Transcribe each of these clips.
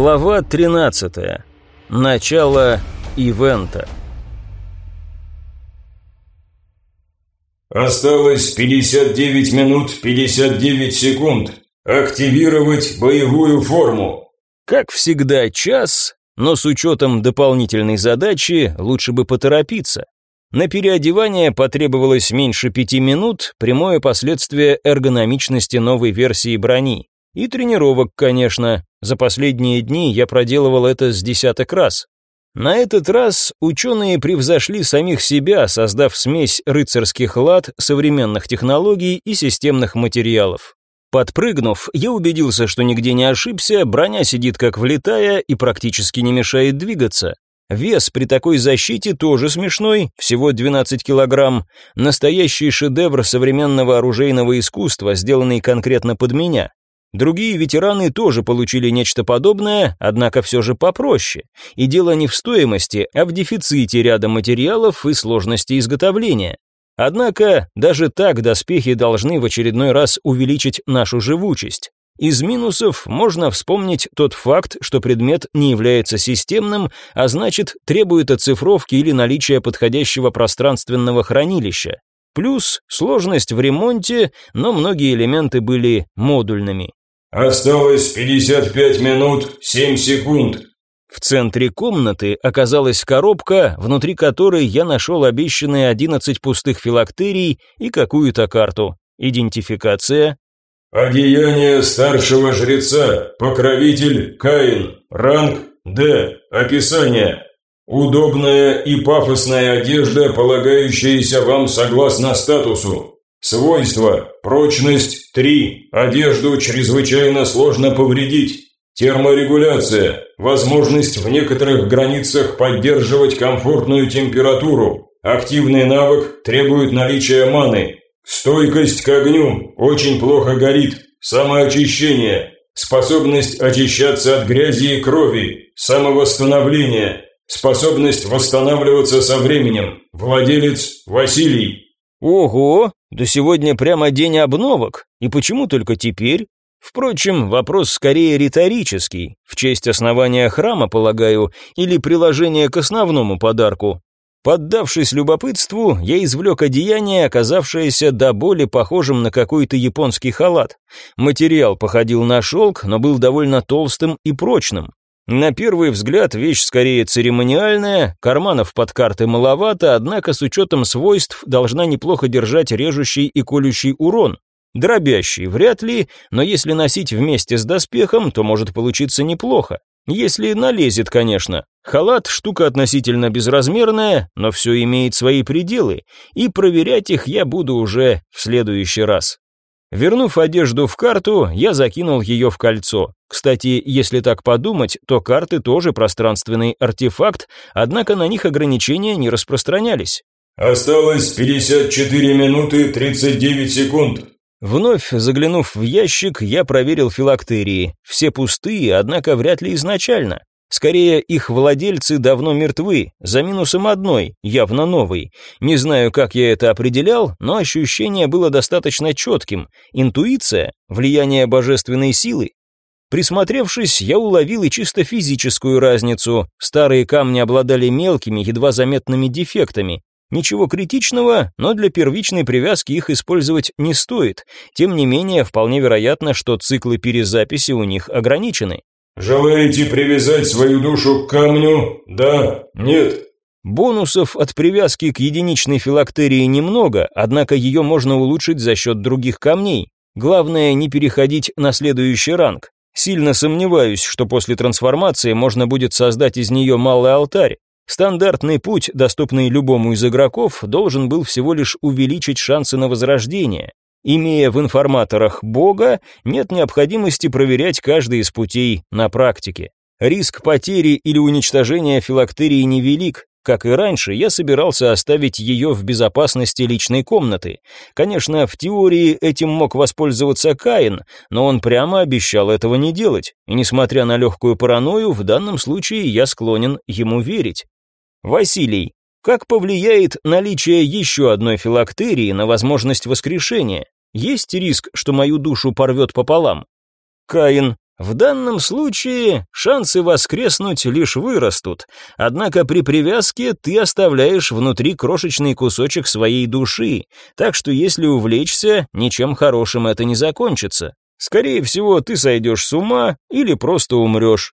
Глава 13. Начало ивента. Осталось 59 минут 59 секунд. Активировать боевую форму. Как всегда, час, но с учетом дополнительной задачи лучше бы поторопиться. На переодевание потребовалось меньше пяти минут, прямое последствие эргономичности новой версии брони. И тренировок, конечно. За последние дни я проделывал это с десяток раз. На этот раз ученые превзошли самих себя, создав смесь рыцарских лад, современных технологий и системных материалов. Подпрыгнув, я убедился, что нигде не ошибся, броня сидит как влитая и практически не мешает двигаться. Вес при такой защите тоже смешной, всего 12 килограмм. Настоящий шедевр современного оружейного искусства, сделанный конкретно под меня. Другие ветераны тоже получили нечто подобное, однако все же попроще. И дело не в стоимости, а в дефиците ряда материалов и сложности изготовления. Однако, даже так доспехи должны в очередной раз увеличить нашу живучесть. Из минусов можно вспомнить тот факт, что предмет не является системным, а значит требует оцифровки или наличия подходящего пространственного хранилища. Плюс сложность в ремонте, но многие элементы были модульными. Осталось 55 минут 7 секунд. В центре комнаты оказалась коробка, внутри которой я нашел обещанные 11 пустых филактерий и какую-то карту. Идентификация. Одеяние старшего жреца, покровитель Каин, ранг Д, описание. Удобная и пафосная одежда, полагающаяся вам согласно статусу. Свойства. Прочность 3. Одежду чрезвычайно сложно повредить. Терморегуляция. Возможность в некоторых границах поддерживать комфортную температуру. Активный навык требует наличия маны. Стойкость к огню. Очень плохо горит. Самоочищение. Способность очищаться от грязи и крови. Самовосстановление. Способность восстанавливаться со временем. Владелец Василий. Ого, да сегодня прямо день обновок, и почему только теперь? Впрочем, вопрос скорее риторический, в честь основания храма, полагаю, или приложения к основному подарку. Поддавшись любопытству, я извлек одеяние, оказавшееся до боли похожим на какой-то японский халат. Материал походил на шелк, но был довольно толстым и прочным. На первый взгляд вещь скорее церемониальная, карманов под карты маловато, однако с учетом свойств должна неплохо держать режущий и колющий урон. Дробящий вряд ли, но если носить вместе с доспехом, то может получиться неплохо. Если налезет, конечно. Халат – штука относительно безразмерная, но все имеет свои пределы, и проверять их я буду уже в следующий раз. Вернув одежду в карту, я закинул ее в кольцо. Кстати, если так подумать, то карты тоже пространственный артефакт, однако на них ограничения не распространялись. Осталось 54 минуты 39 секунд. Вновь заглянув в ящик, я проверил филактерии. Все пустые, однако вряд ли изначально. Скорее, их владельцы давно мертвы, за минусом одной, явно новой. Не знаю, как я это определял, но ощущение было достаточно четким. Интуиция, влияние божественной силы. Присмотревшись, я уловил и чисто физическую разницу. Старые камни обладали мелкими, едва заметными дефектами. Ничего критичного, но для первичной привязки их использовать не стоит. Тем не менее, вполне вероятно, что циклы перезаписи у них ограничены. «Желаете привязать свою душу к камню? Да? Нет?» Бонусов от привязки к единичной филактерии немного, однако ее можно улучшить за счет других камней. Главное не переходить на следующий ранг. Сильно сомневаюсь, что после трансформации можно будет создать из нее малый алтарь. Стандартный путь, доступный любому из игроков, должен был всего лишь увеличить шансы на возрождение. Имея в информаторах Бога, нет необходимости проверять каждый из путей на практике. Риск потери или уничтожения филактерии невелик. Как и раньше, я собирался оставить ее в безопасности личной комнаты. Конечно, в теории этим мог воспользоваться Каин, но он прямо обещал этого не делать. И несмотря на легкую паранойю, в данном случае я склонен ему верить. Василий, как повлияет наличие еще одной филактерии на возможность воскрешения? Есть риск, что мою душу порвет пополам? Каин, В данном случае шансы воскреснуть лишь вырастут, однако при привязке ты оставляешь внутри крошечный кусочек своей души, так что если увлечься, ничем хорошим это не закончится. Скорее всего, ты сойдешь с ума или просто умрешь.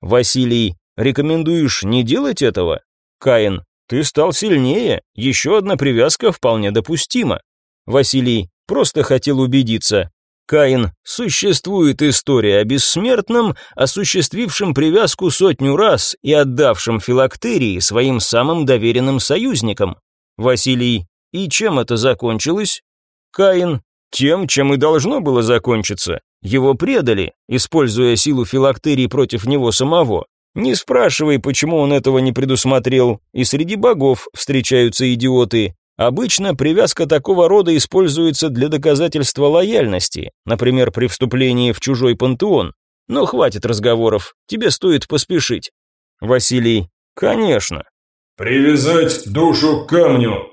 Василий, рекомендуешь не делать этого? Каин, ты стал сильнее, еще одна привязка вполне допустима. Василий, просто хотел убедиться. Каин, существует история о бессмертном, осуществившем привязку сотню раз и отдавшем филактерии своим самым доверенным союзникам. Василий, и чем это закончилось? Каин, тем, чем и должно было закончиться. Его предали, используя силу филактерии против него самого. Не спрашивай, почему он этого не предусмотрел. И среди богов встречаются идиоты. Обычно привязка такого рода используется для доказательства лояльности, например, при вступлении в чужой пантеон. Но хватит разговоров, тебе стоит поспешить. Василий, конечно. Привязать душу к камню.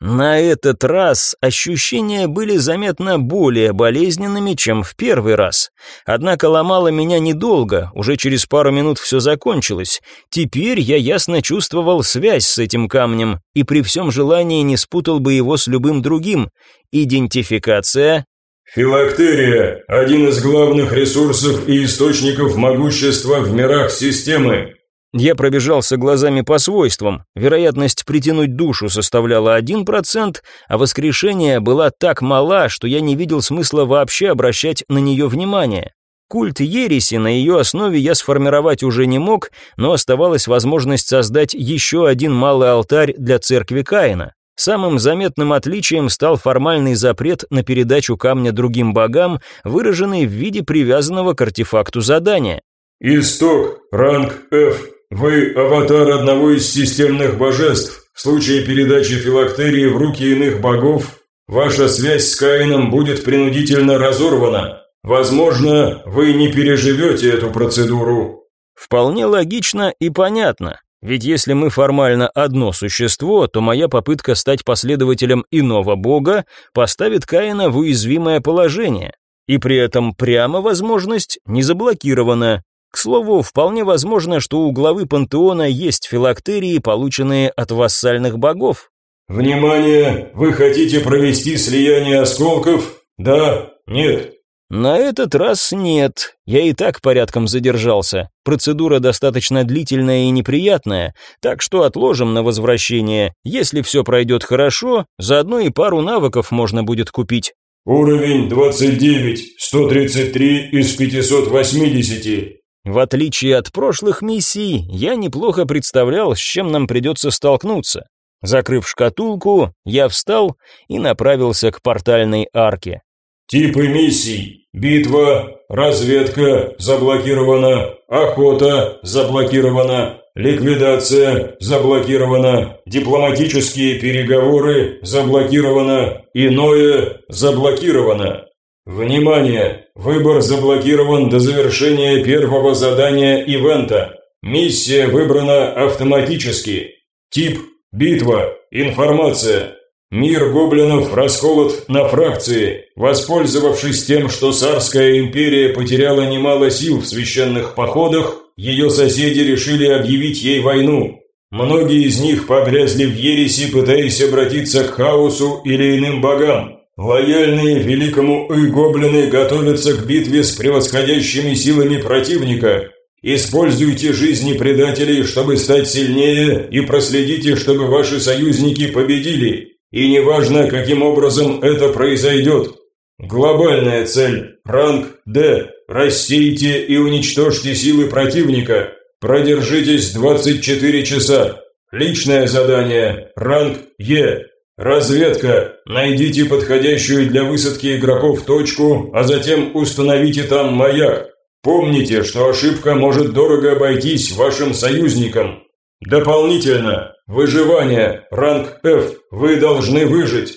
На этот раз ощущения были заметно более болезненными, чем в первый раз. Однако ломало меня недолго, уже через пару минут все закончилось. Теперь я ясно чувствовал связь с этим камнем и при всем желании не спутал бы его с любым другим. Идентификация. Филактерия – один из главных ресурсов и источников могущества в мирах системы. Я пробежался глазами по свойствам. Вероятность притянуть душу составляла 1%, а воскрешение была так мала, что я не видел смысла вообще обращать на нее внимание. Культ ереси на ее основе я сформировать уже не мог, но оставалась возможность создать еще один малый алтарь для церкви Каина. Самым заметным отличием стал формальный запрет на передачу камня другим богам, выраженный в виде привязанного к артефакту задания. «Исток, ранг F, вы аватар одного из системных божеств. В случае передачи филактерии в руки иных богов, ваша связь с Каином будет принудительно разорвана. Возможно, вы не переживете эту процедуру. Вполне логично и понятно. Ведь если мы формально одно существо, то моя попытка стать последователем иного бога поставит Каина в уязвимое положение. И при этом прямо возможность не заблокирована, к слову, вполне возможно, что у главы пантеона есть филактерии, полученные от вассальных богов. «Внимание! Вы хотите провести слияние осколков? Да? Нет?» На этот раз нет. Я и так порядком задержался. Процедура достаточно длительная и неприятная, так что отложим на возвращение. Если все пройдет хорошо, заодно и пару навыков можно будет купить. Уровень 29, 133 из 580. В отличие от прошлых миссий, я неплохо представлял, с чем нам придется столкнуться. Закрыв шкатулку, я встал и направился к портальной арке. Типы миссий. Битва, разведка, заблокирована, охота, заблокирована, ликвидация, заблокирована, дипломатические переговоры, заблокировано, иное, заблокировано. Внимание! Выбор заблокирован до завершения первого задания ивента. Миссия выбрана автоматически. Тип – битва. Информация. Мир гоблинов расколот на фракции. Воспользовавшись тем, что Царская империя потеряла немало сил в священных походах, ее соседи решили объявить ей войну. Многие из них погрязли в ереси, пытаясь обратиться к хаосу или иным богам. Лояльные великому И гоблины готовятся к битве с превосходящими силами противника. Используйте жизни предателей, чтобы стать сильнее, и проследите, чтобы ваши союзники победили. И неважно, каким образом это произойдет. Глобальная цель. Ранг D. Рассейте и уничтожьте силы противника. Продержитесь 24 часа. Личное задание. Ранг Е. «Разведка. Найдите подходящую для высадки игроков точку, а затем установите там маяк. Помните, что ошибка может дорого обойтись вашим союзникам. Дополнительно. Выживание. Ранг F. Вы должны выжить.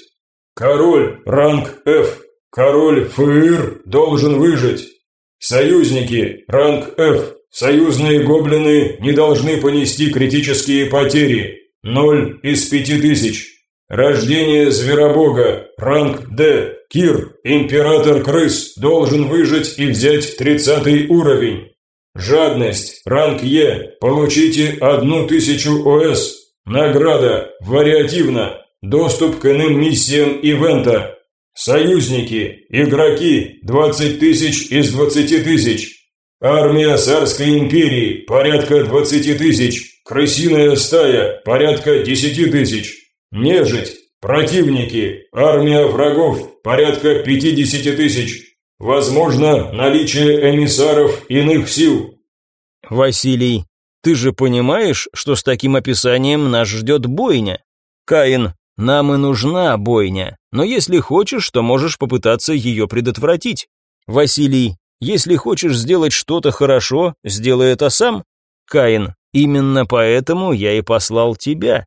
Король. Ранг F. Король ФИР должен выжить. Союзники. Ранг F. Союзные гоблины не должны понести критические потери. Ноль из пяти тысяч. Рождение Зверобога. Ранг Д. Кир, император крыс, должен выжить и взять тридцатый уровень. Жадность. Ранг Е. Получите одну тысячу ОС. Награда. Вариативно. Доступ к иным миссиям ивента. Союзники. Игроки. 20 тысяч из 20 тысяч. Армия Царской империи. Порядка 20 тысяч. Крысиная стая. Порядка 10 тысяч. Нежить. Противники. Армия врагов. Порядка 50 тысяч. Возможно, наличие эмиссаров иных сил. Василий, ты же понимаешь, что с таким описанием нас ждет бойня? Каин, нам и нужна бойня, но если хочешь, то можешь попытаться ее предотвратить. Василий, если хочешь сделать что-то хорошо, сделай это сам. Каин, именно поэтому я и послал тебя.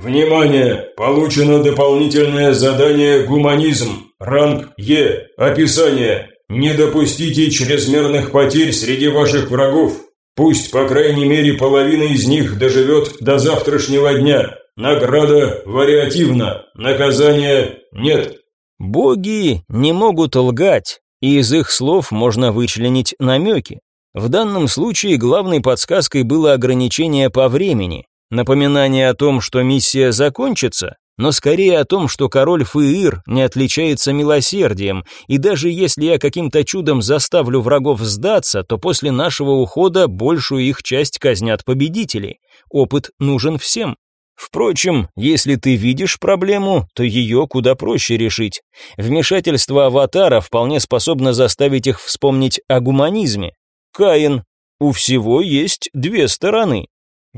Внимание! Получено дополнительное задание «Гуманизм». Ранг Е. Описание. Не допустите чрезмерных потерь среди ваших врагов. Пусть, по крайней мере, половина из них доживет до завтрашнего дня. Награда вариативна, наказания нет. Боги не могут лгать, и из их слов можно вычленить намеки. В данном случае главной подсказкой было ограничение по времени, напоминание о том, что миссия закончится, но скорее о том, что король Фыир не отличается милосердием, и даже если я каким-то чудом заставлю врагов сдаться, то после нашего ухода большую их часть казнят победители. Опыт нужен всем. Впрочем, если ты видишь проблему, то ее куда проще решить. Вмешательство аватара вполне способно заставить их вспомнить о гуманизме. Каин. У всего есть две стороны.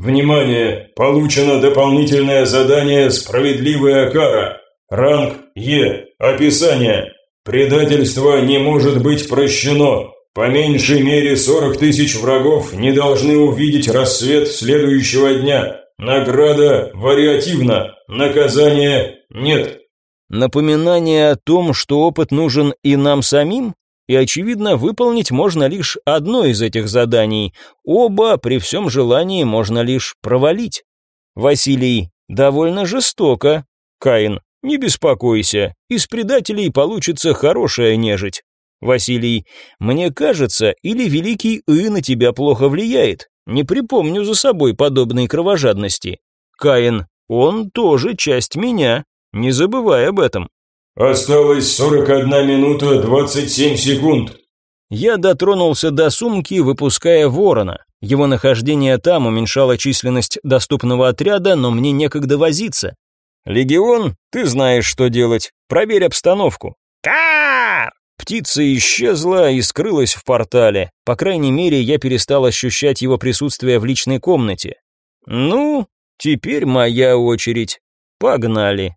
Внимание! Получено дополнительное задание «Справедливая кара». Ранг Е. Описание. Предательство не может быть прощено. По меньшей мере 40 тысяч врагов не должны увидеть рассвет следующего дня. Награда вариативна, наказание нет. Напоминание о том, что опыт нужен и нам самим? И, очевидно, выполнить можно лишь одно из этих заданий. Оба при всем желании можно лишь провалить. Василий, довольно жестоко. Каин, не беспокойся, из предателей получится хорошая нежить. Василий, мне кажется, или великий И на тебя плохо влияет. Не припомню за собой подобной кровожадности. Каин, он тоже часть меня. Не забывай об этом. Осталось 41 минута 27 секунд. Я дотронулся до сумки, выпуская ворона. Его нахождение там уменьшало численность доступного отряда, но мне некогда возиться. «Легион, ты знаешь, что делать. Проверь обстановку». «Кар!» Птица исчезла и скрылась в портале. По крайней мере, я перестал ощущать его присутствие в личной комнате. Ну, теперь моя очередь. Погнали.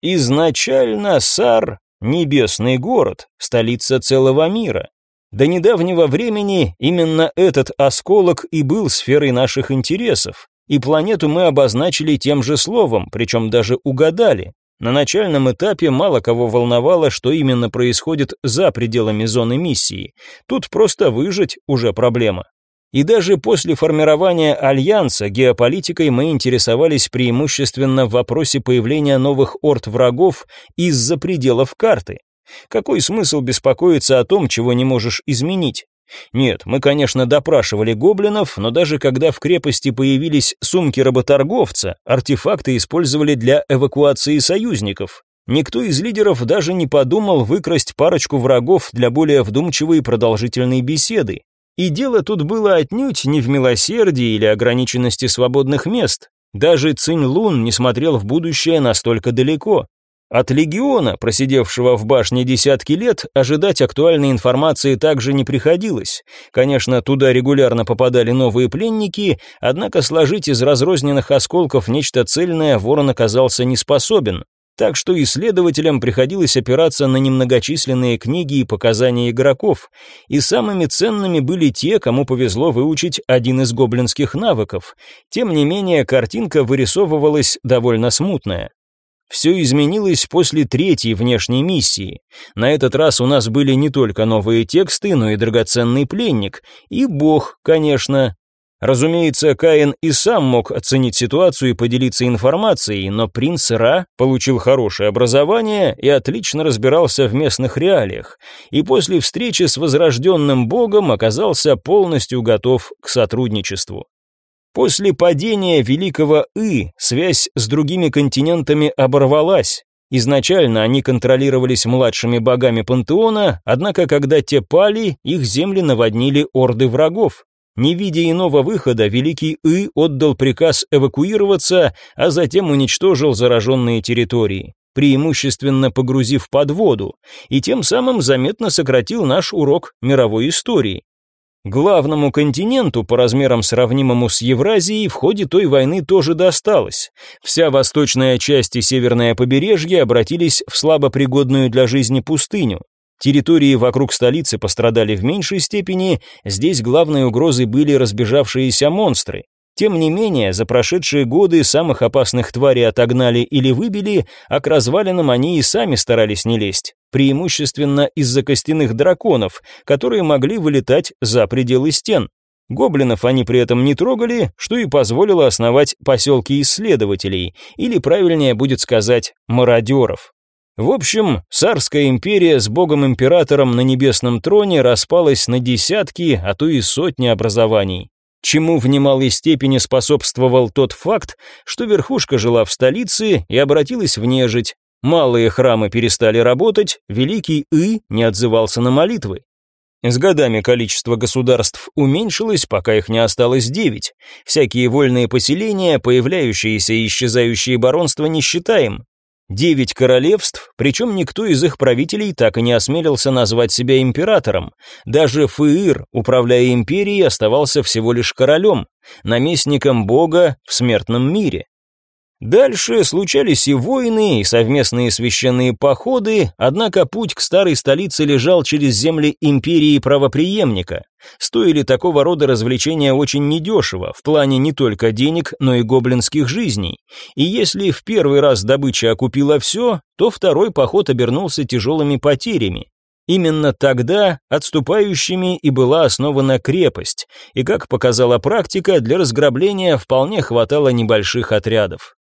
Изначально Сар – небесный город, столица целого мира. До недавнего времени именно этот осколок и был сферой наших интересов, и планету мы обозначили тем же словом, причем даже угадали. На начальном этапе мало кого волновало, что именно происходит за пределами зоны миссии. Тут просто выжить уже проблема. И даже после формирования альянса геополитикой мы интересовались преимущественно в вопросе появления новых орд врагов из-за пределов карты. Какой смысл беспокоиться о том, чего не можешь изменить? Нет, мы, конечно, допрашивали гоблинов, но даже когда в крепости появились сумки работорговца, артефакты использовали для эвакуации союзников. Никто из лидеров даже не подумал выкрасть парочку врагов для более вдумчивой и продолжительной беседы. И дело тут было отнюдь не в милосердии или ограниченности свободных мест. Даже Цинь Лун не смотрел в будущее настолько далеко. От легиона, просидевшего в башне десятки лет, ожидать актуальной информации также не приходилось. Конечно, туда регулярно попадали новые пленники, однако сложить из разрозненных осколков нечто цельное ворон оказался не способен. Так что исследователям приходилось опираться на немногочисленные книги и показания игроков, и самыми ценными были те, кому повезло выучить один из гоблинских навыков. Тем не менее, картинка вырисовывалась довольно смутная. Все изменилось после третьей внешней миссии. На этот раз у нас были не только новые тексты, но и драгоценный пленник. И бог, конечно. Разумеется, Каин и сам мог оценить ситуацию и поделиться информацией, но принц Ра получил хорошее образование и отлично разбирался в местных реалиях, и после встречи с возрожденным богом оказался полностью готов к сотрудничеству. После падения Великого И связь с другими континентами оборвалась. Изначально они контролировались младшими богами пантеона, однако когда те пали, их земли наводнили орды врагов. Не видя иного выхода, Великий И отдал приказ эвакуироваться, а затем уничтожил зараженные территории, преимущественно погрузив под воду, и тем самым заметно сократил наш урок мировой истории. Главному континенту, по размерам сравнимому с Евразией, в ходе той войны тоже досталось. Вся восточная часть и северное побережье обратились в слабопригодную для жизни пустыню. Территории вокруг столицы пострадали в меньшей степени, здесь главной угрозой были разбежавшиеся монстры. Тем не менее, за прошедшие годы самых опасных тварей отогнали или выбили, а к развалинам они и сами старались не лезть, преимущественно из-за костяных драконов, которые могли вылетать за пределы стен. Гоблинов они при этом не трогали, что и позволило основать поселки исследователей, или правильнее будет сказать, мародеров. В общем, царская империя с богом-императором на небесном троне распалась на десятки, а то и сотни образований. Чему в немалой степени способствовал тот факт, что верхушка жила в столице и обратилась в нежить. Малые храмы перестали работать, великий И не отзывался на молитвы. С годами количество государств уменьшилось, пока их не осталось девять. Всякие вольные поселения, появляющиеся и исчезающие баронства не считаем. Девять королевств, причем никто из их правителей так и не осмелился назвать себя императором. Даже Фыир, управляя империей, оставался всего лишь королем, наместником бога в смертном мире. Дальше случались и войны, и совместные священные походы, однако путь к старой столице лежал через земли империи правопреемника. Стоили такого рода развлечения очень недешево, в плане не только денег, но и гоблинских жизней. И если в первый раз добыча окупила все, то второй поход обернулся тяжелыми потерями. Именно тогда отступающими и была основана крепость, и, как показала практика, для разграбления вполне хватало небольших отрядов.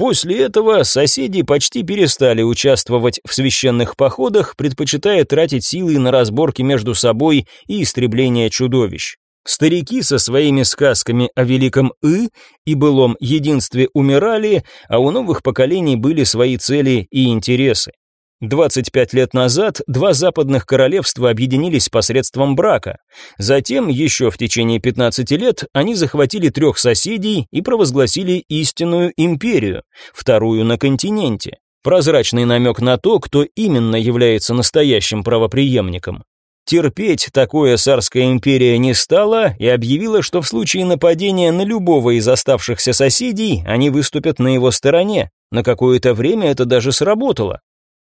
После этого соседи почти перестали участвовать в священных походах, предпочитая тратить силы на разборки между собой и истребление чудовищ. Старики со своими сказками о великом И и былом единстве умирали, а у новых поколений были свои цели и интересы. 25 лет назад два западных королевства объединились посредством брака. Затем, еще в течение 15 лет, они захватили трех соседей и провозгласили истинную империю, вторую на континенте. Прозрачный намек на то, кто именно является настоящим правопреемником. Терпеть такое царская империя не стала и объявила, что в случае нападения на любого из оставшихся соседей они выступят на его стороне. На какое-то время это даже сработало.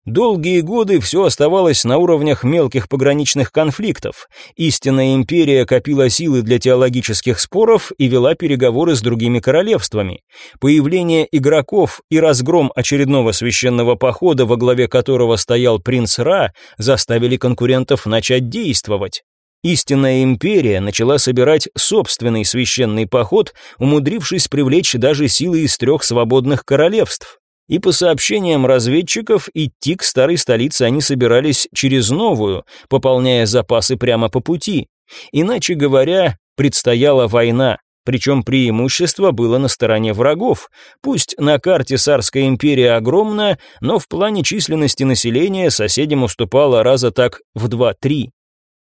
Долгие годы все оставалось на уровнях мелких пограничных конфликтов. Истинная империя копила силы для теологических споров и вела переговоры с другими королевствами. Появление игроков и разгром очередного священного похода, во главе которого стоял принц Ра, заставили конкурентов начать действовать. Истинная империя начала собирать собственный священный поход, умудрившись привлечь даже силы из трех свободных королевств и по сообщениям разведчиков идти к старой столице они собирались через новую, пополняя запасы прямо по пути. Иначе говоря, предстояла война, причем преимущество было на стороне врагов. Пусть на карте Сарская империя огромна, но в плане численности населения соседям уступала раза так в 2-3.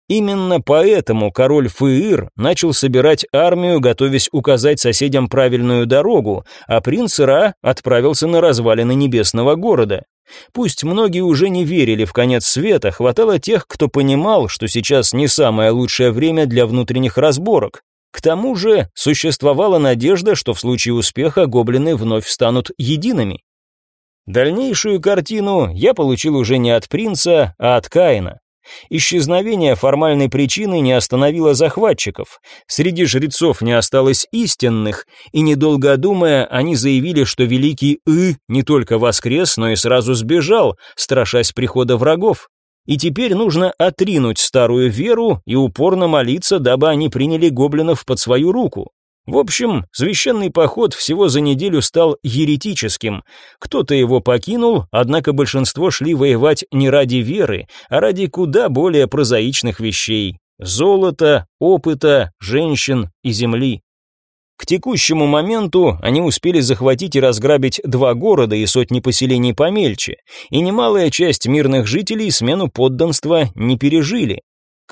Именно поэтому король Фыир начал собирать армию, готовясь указать соседям правильную дорогу, а принц Ра отправился на развалины небесного города. Пусть многие уже не верили в конец света, хватало тех, кто понимал, что сейчас не самое лучшее время для внутренних разборок. К тому же существовала надежда, что в случае успеха гоблины вновь станут едиными. Дальнейшую картину я получил уже не от принца, а от Каина. Исчезновение формальной причины не остановило захватчиков. Среди жрецов не осталось истинных, и недолго думая, они заявили, что великий И не только воскрес, но и сразу сбежал, страшась прихода врагов. И теперь нужно отринуть старую веру и упорно молиться, дабы они приняли гоблинов под свою руку. В общем, священный поход всего за неделю стал еретическим. Кто-то его покинул, однако большинство шли воевать не ради веры, а ради куда более прозаичных вещей – золота, опыта, женщин и земли. К текущему моменту они успели захватить и разграбить два города и сотни поселений помельче, и немалая часть мирных жителей смену подданства не пережили.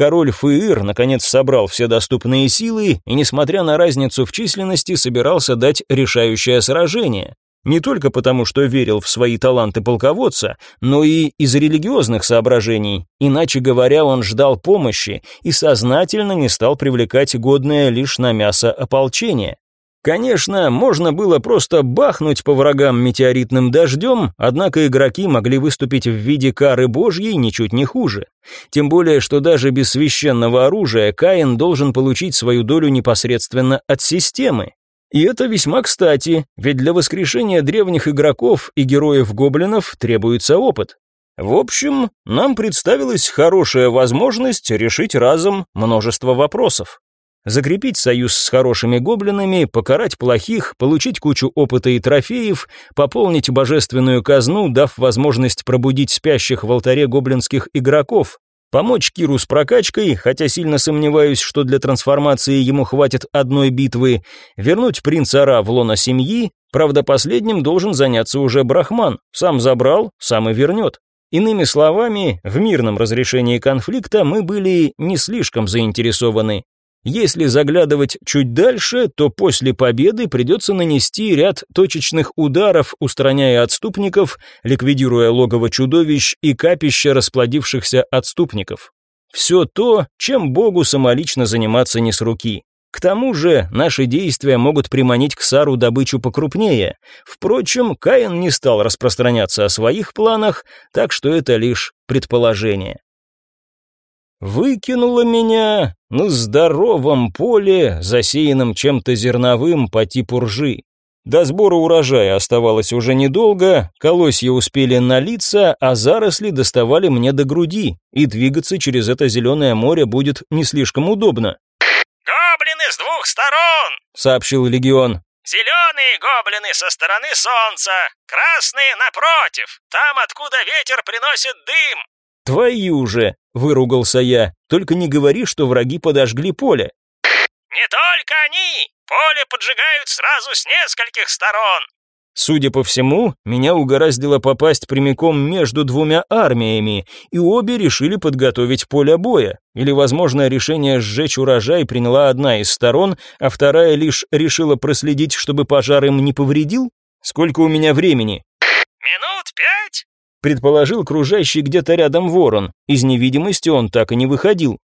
Король Фыир наконец собрал все доступные силы и, несмотря на разницу в численности, собирался дать решающее сражение. Не только потому, что верил в свои таланты полководца, но и из религиозных соображений. Иначе говоря, он ждал помощи и сознательно не стал привлекать годное лишь на мясо ополчение. Конечно, можно было просто бахнуть по врагам метеоритным дождем, однако игроки могли выступить в виде кары божьей ничуть не хуже. Тем более, что даже без священного оружия Каин должен получить свою долю непосредственно от системы. И это весьма кстати, ведь для воскрешения древних игроков и героев-гоблинов требуется опыт. В общем, нам представилась хорошая возможность решить разом множество вопросов закрепить союз с хорошими гоблинами, покарать плохих, получить кучу опыта и трофеев, пополнить божественную казну, дав возможность пробудить спящих в алтаре гоблинских игроков, помочь Киру с прокачкой, хотя сильно сомневаюсь, что для трансформации ему хватит одной битвы, вернуть принца Ра в лоно семьи, правда последним должен заняться уже Брахман, сам забрал, сам и вернет. Иными словами, в мирном разрешении конфликта мы были не слишком заинтересованы. Если заглядывать чуть дальше, то после победы придется нанести ряд точечных ударов, устраняя отступников, ликвидируя логово чудовищ и капища расплодившихся отступников. Все то, чем Богу самолично заниматься не с руки. К тому же наши действия могут приманить к Сару добычу покрупнее. Впрочем, Каин не стал распространяться о своих планах, так что это лишь предположение. Выкинуло меня на здоровом поле, засеянном чем-то зерновым по типу ржи. До сбора урожая оставалось уже недолго, колосья успели налиться, а заросли доставали мне до груди, и двигаться через это зеленое море будет не слишком удобно. «Гоблины с двух сторон!» — сообщил легион. «Зеленые гоблины со стороны солнца, красные напротив, там, откуда ветер приносит дым, «Твою же!» — выругался я. «Только не говори, что враги подожгли поле». «Не только они! Поле поджигают сразу с нескольких сторон!» Судя по всему, меня угораздило попасть прямиком между двумя армиями, и обе решили подготовить поле боя. Или, возможно, решение сжечь урожай приняла одна из сторон, а вторая лишь решила проследить, чтобы пожар им не повредил? Сколько у меня времени? Минут пять? Предположил кружащий где-то рядом ворон. Из невидимости он так и не выходил.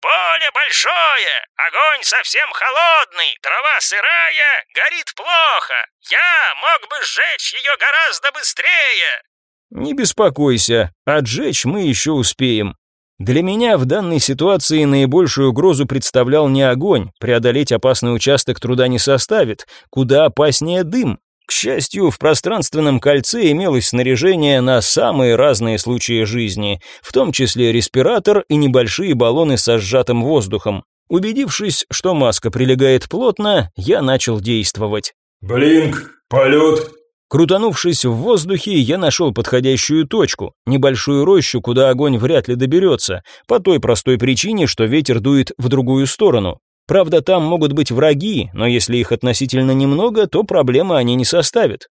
«Поле большое, огонь совсем холодный, трава сырая, горит плохо. Я мог бы сжечь ее гораздо быстрее». «Не беспокойся, отжечь мы еще успеем. Для меня в данной ситуации наибольшую угрозу представлял не огонь, преодолеть опасный участок труда не составит, куда опаснее дым. К счастью, в пространственном кольце имелось снаряжение на самые разные случаи жизни, в том числе респиратор и небольшие баллоны со сжатым воздухом. Убедившись, что маска прилегает плотно, я начал действовать. «Блинк, полет!» Крутанувшись в воздухе, я нашел подходящую точку, небольшую рощу, куда огонь вряд ли доберется, по той простой причине, что ветер дует в другую сторону. Правда, там могут быть враги, но если их относительно немного, то проблемы они не составят.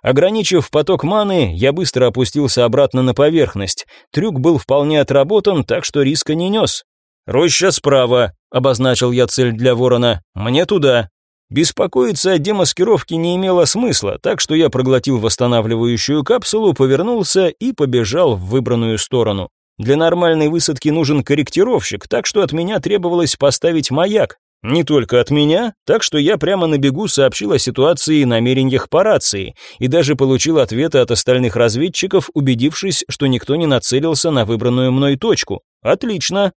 Ограничив поток маны, я быстро опустился обратно на поверхность. Трюк был вполне отработан, так что риска не нес. «Роща справа», — обозначил я цель для ворона. «Мне туда». Беспокоиться о демаскировке не имело смысла, так что я проглотил восстанавливающую капсулу, повернулся и побежал в выбранную сторону. Для нормальной высадки нужен корректировщик, так что от меня требовалось поставить маяк. Не только от меня, так что я прямо на бегу сообщил о ситуации и намерениях по рации, и даже получил ответы от остальных разведчиков, убедившись, что никто не нацелился на выбранную мной точку. Отлично.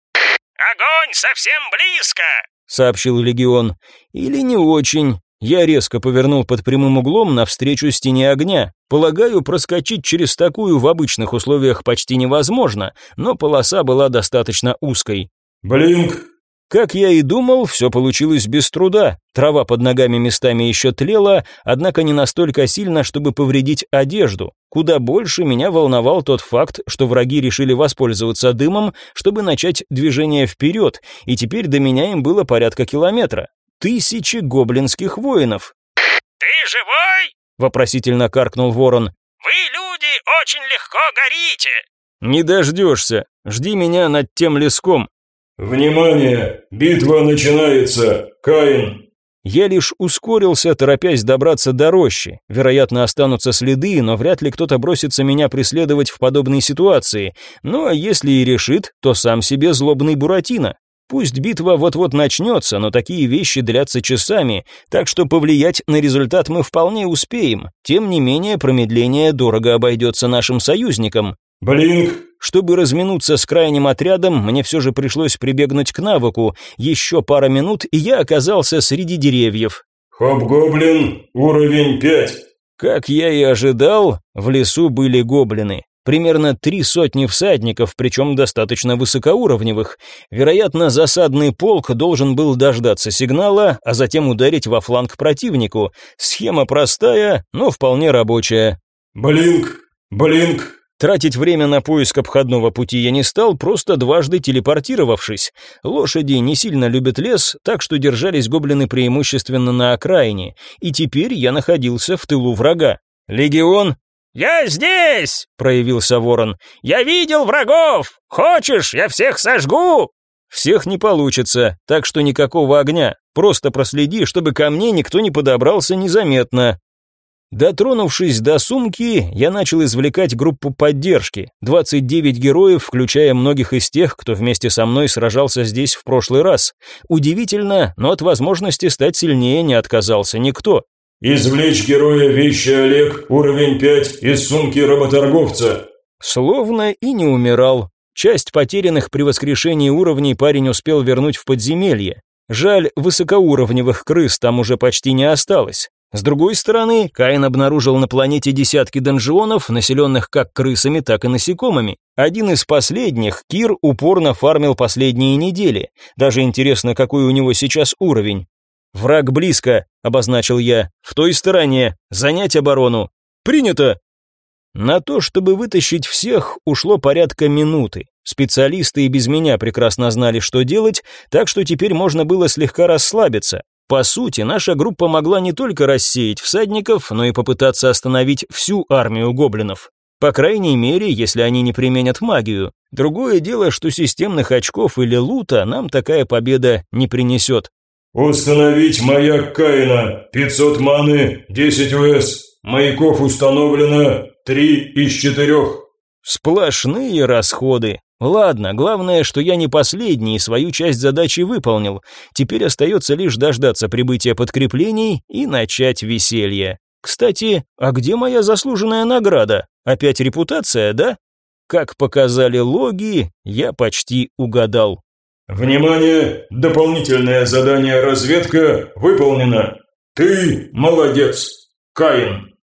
«Огонь совсем близко!» — сообщил Легион. «Или не очень. Я резко повернул под прямым углом навстречу стене огня. Полагаю, проскочить через такую в обычных условиях почти невозможно, но полоса была достаточно узкой. «Блинк, Как я и думал, все получилось без труда. Трава под ногами местами еще тлела, однако не настолько сильно, чтобы повредить одежду. Куда больше меня волновал тот факт, что враги решили воспользоваться дымом, чтобы начать движение вперед, и теперь до меня им было порядка километра. Тысячи гоблинских воинов. «Ты живой?» — вопросительно каркнул ворон. «Вы, люди, очень легко горите!» «Не дождешься. Жди меня над тем леском. «Внимание! Битва начинается! Каин!» Я лишь ускорился, торопясь добраться до рощи. Вероятно, останутся следы, но вряд ли кто-то бросится меня преследовать в подобной ситуации. Ну а если и решит, то сам себе злобный Буратино. Пусть битва вот-вот начнется, но такие вещи длятся часами, так что повлиять на результат мы вполне успеем. Тем не менее, промедление дорого обойдется нашим союзникам. «Блинк, чтобы разминуться с крайним отрядом, мне все же пришлось прибегнуть к навыку. Еще пара минут, и я оказался среди деревьев. «Хоб-гоблин, уровень пять». Как я и ожидал, в лесу были гоблины. Примерно три сотни всадников, причем достаточно высокоуровневых. Вероятно, засадный полк должен был дождаться сигнала, а затем ударить во фланг противнику. Схема простая, но вполне рабочая. «Блинк, блинк, Тратить время на поиск обходного пути я не стал, просто дважды телепортировавшись. Лошади не сильно любят лес, так что держались гоблины преимущественно на окраине, и теперь я находился в тылу врага. «Легион?» «Я здесь!» — проявился ворон. «Я видел врагов! Хочешь, я всех сожгу?» «Всех не получится, так что никакого огня. Просто проследи, чтобы ко мне никто не подобрался незаметно. Дотронувшись до сумки, я начал извлекать группу поддержки. 29 героев, включая многих из тех, кто вместе со мной сражался здесь в прошлый раз. Удивительно, но от возможности стать сильнее не отказался никто. «Извлечь героя вещи Олег, уровень 5, из сумки работорговца». Словно и не умирал. Часть потерянных при воскрешении уровней парень успел вернуть в подземелье. Жаль, высокоуровневых крыс там уже почти не осталось. С другой стороны, Каин обнаружил на планете десятки донжионов, населенных как крысами, так и насекомыми. Один из последних Кир упорно фармил последние недели. Даже интересно, какой у него сейчас уровень. «Враг близко», — обозначил я. «В той стороне. Занять оборону». «Принято!» На то, чтобы вытащить всех, ушло порядка минуты. Специалисты и без меня прекрасно знали, что делать, так что теперь можно было слегка расслабиться. По сути, наша группа могла не только рассеять всадников, но и попытаться остановить всю армию гоблинов. По крайней мере, если они не применят магию. Другое дело, что системных очков или лута нам такая победа не принесет. «Установить маяк Каина. 500 маны, 10 УС. Маяков установлено 3 из 4». Сплошные расходы. Ладно, главное, что я не последний и свою часть задачи выполнил. Теперь остается лишь дождаться прибытия подкреплений и начать веселье. Кстати, а где моя заслуженная награда? Опять репутация, да? Как показали логи, я почти угадал. Внимание! Дополнительное задание разведка выполнено. Ты молодец, Каин.